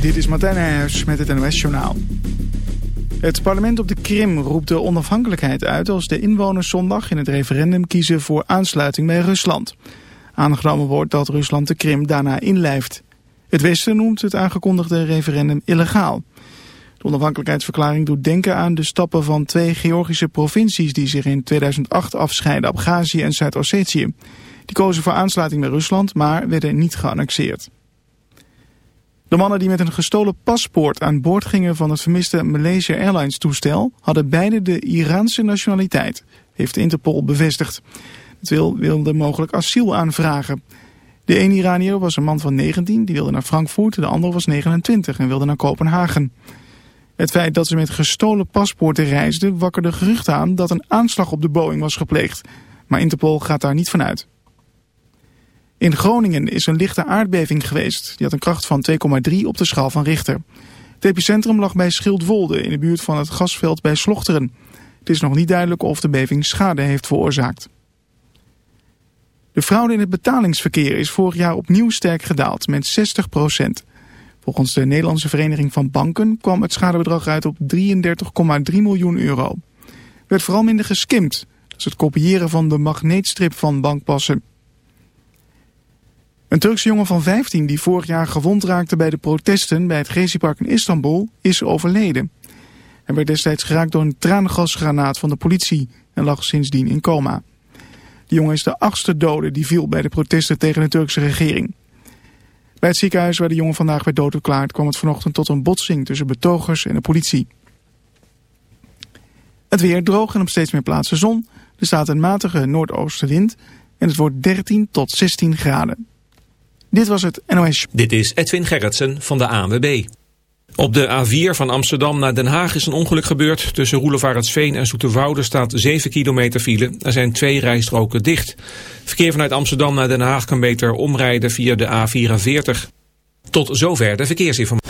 Dit is Martijn Nijhuis met het NOS-journaal. Het parlement op de Krim roept de onafhankelijkheid uit... als de inwoners zondag in het referendum kiezen voor aansluiting bij Rusland. Aangenomen wordt dat Rusland de Krim daarna inlijft. Het Westen noemt het aangekondigde referendum illegaal. De onafhankelijkheidsverklaring doet denken aan de stappen van twee Georgische provincies... die zich in 2008 afscheiden, Abhazie en Zuid-Ossetië. Die kozen voor aansluiting bij Rusland, maar werden niet geannexeerd. De mannen die met een gestolen paspoort aan boord gingen van het vermiste Malaysia Airlines toestel hadden beide de Iraanse nationaliteit, heeft Interpol bevestigd. Het wil, wilde mogelijk asiel aanvragen. De een Iranier was een man van 19, die wilde naar Frankfurt, de ander was 29 en wilde naar Kopenhagen. Het feit dat ze met gestolen paspoorten reisden wakkerde geruchten aan dat een aanslag op de Boeing was gepleegd. Maar Interpol gaat daar niet van uit. In Groningen is een lichte aardbeving geweest. Die had een kracht van 2,3 op de schaal van Richter. Het epicentrum lag bij Schildwolde in de buurt van het gasveld bij Slochteren. Het is nog niet duidelijk of de beving schade heeft veroorzaakt. De fraude in het betalingsverkeer is vorig jaar opnieuw sterk gedaald met 60% Volgens de Nederlandse Vereniging van Banken kwam het schadebedrag uit op 33,3 miljoen euro. Er werd vooral minder geskimd. Dat is het kopiëren van de magneetstrip van bankpassen. Een Turkse jongen van 15 die vorig jaar gewond raakte bij de protesten bij het Gezi-park in Istanbul is overleden. Hij werd destijds geraakt door een traangasgranaat van de politie en lag sindsdien in coma. De jongen is de achtste dode die viel bij de protesten tegen de Turkse regering. Bij het ziekenhuis waar de jongen vandaag werd doodverklaard kwam het vanochtend tot een botsing tussen betogers en de politie. Het weer droog en op steeds meer plaatsen zon. Er staat een matige noordoostenwind en het wordt 13 tot 16 graden. Dit was het NOS. Dit is Edwin Gerritsen van de ANWB. Op de A4 van Amsterdam naar Den Haag is een ongeluk gebeurd. Tussen Roelevarensveen en Zoeterwoude staat 7 kilometer file. Er zijn twee rijstroken dicht. Verkeer vanuit Amsterdam naar Den Haag kan beter omrijden via de A44. Tot zover de verkeersinformatie.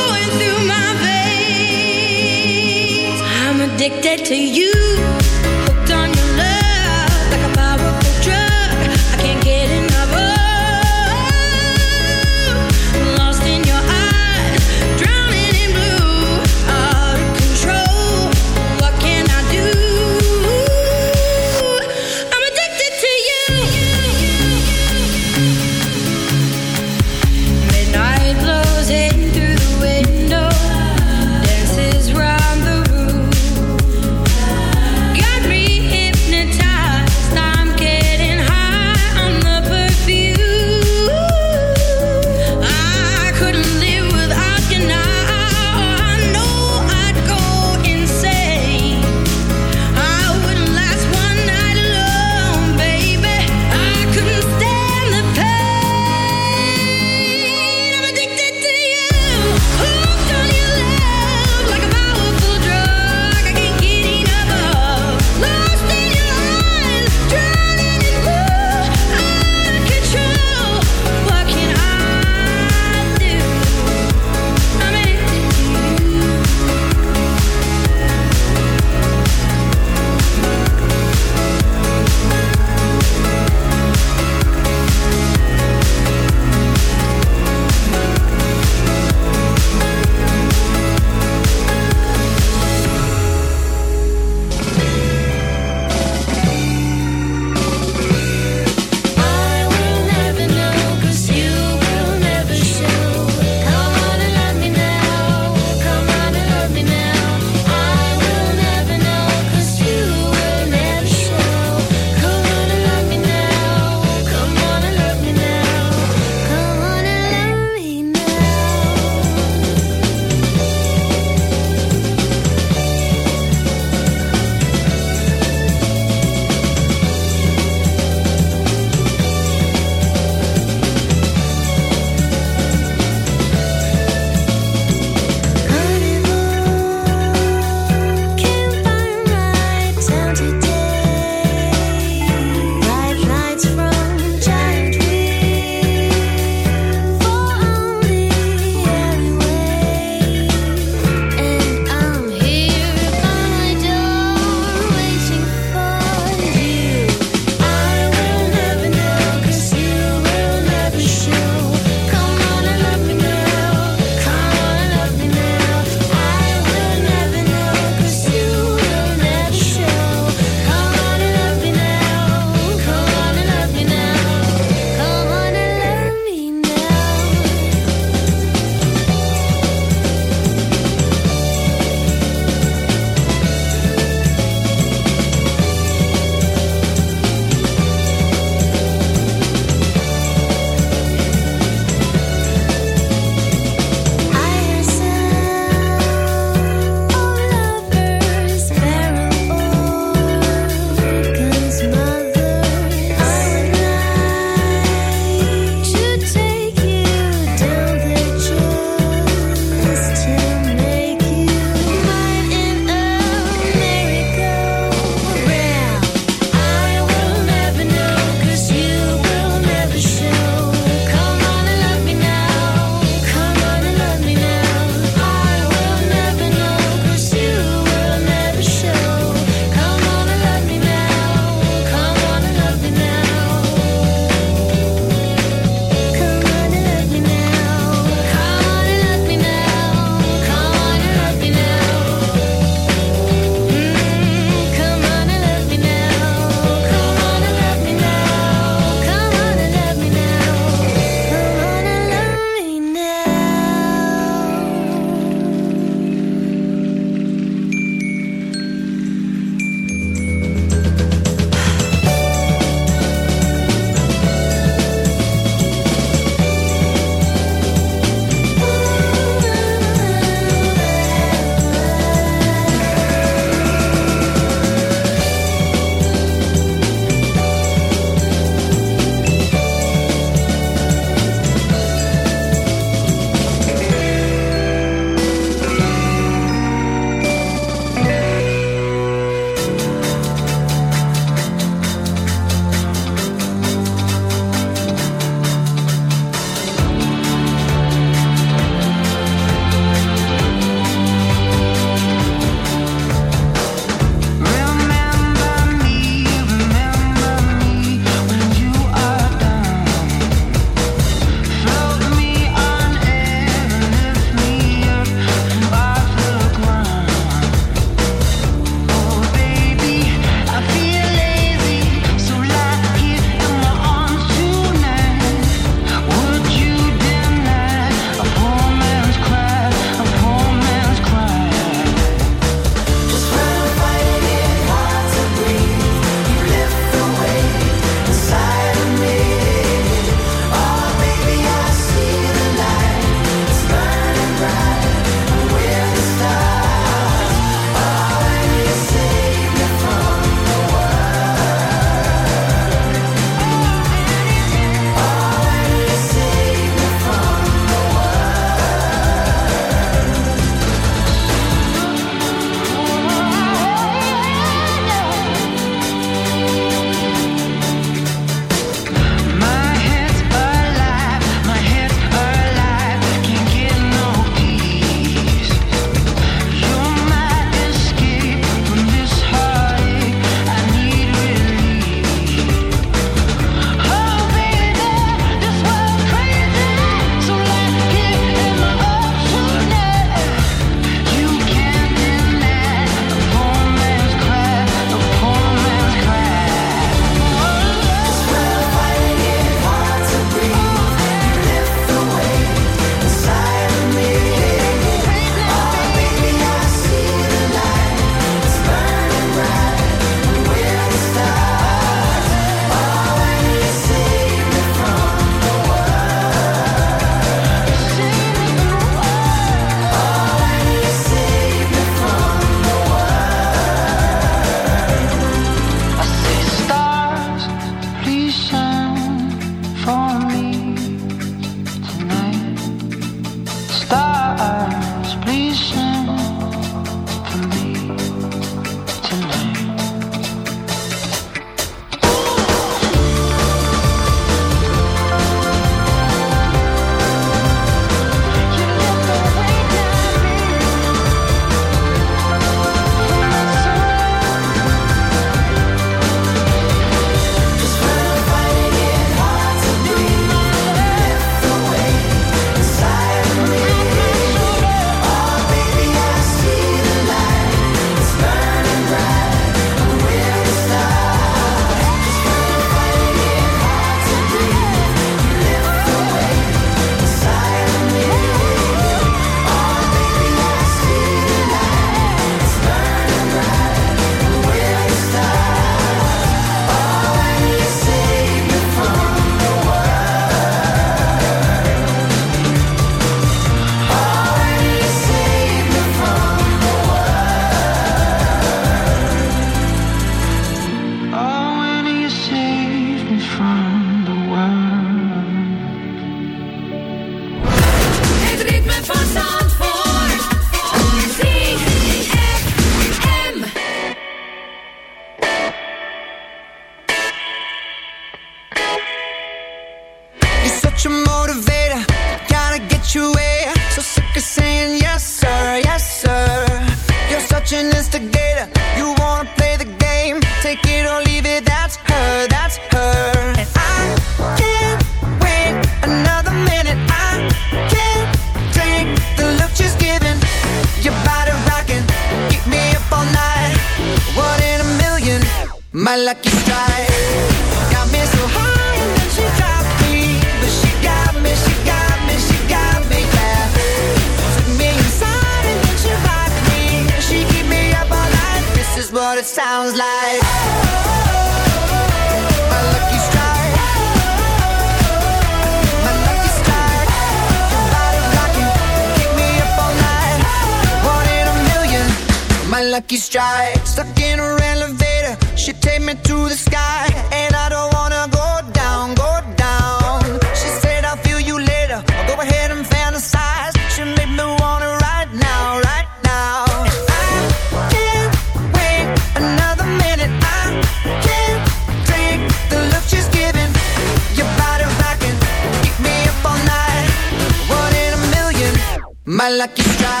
Like you try.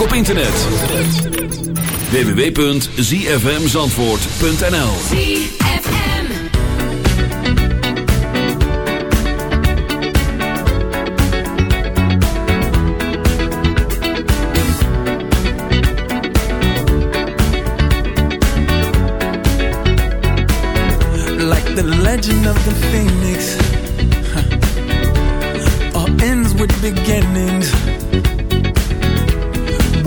op internet. www.zfmzandvoort.nl Like the legend of the phoenix. All ends with beginnings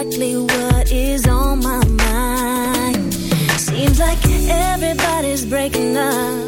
exactly what is on my mind. Seems like everybody's breaking up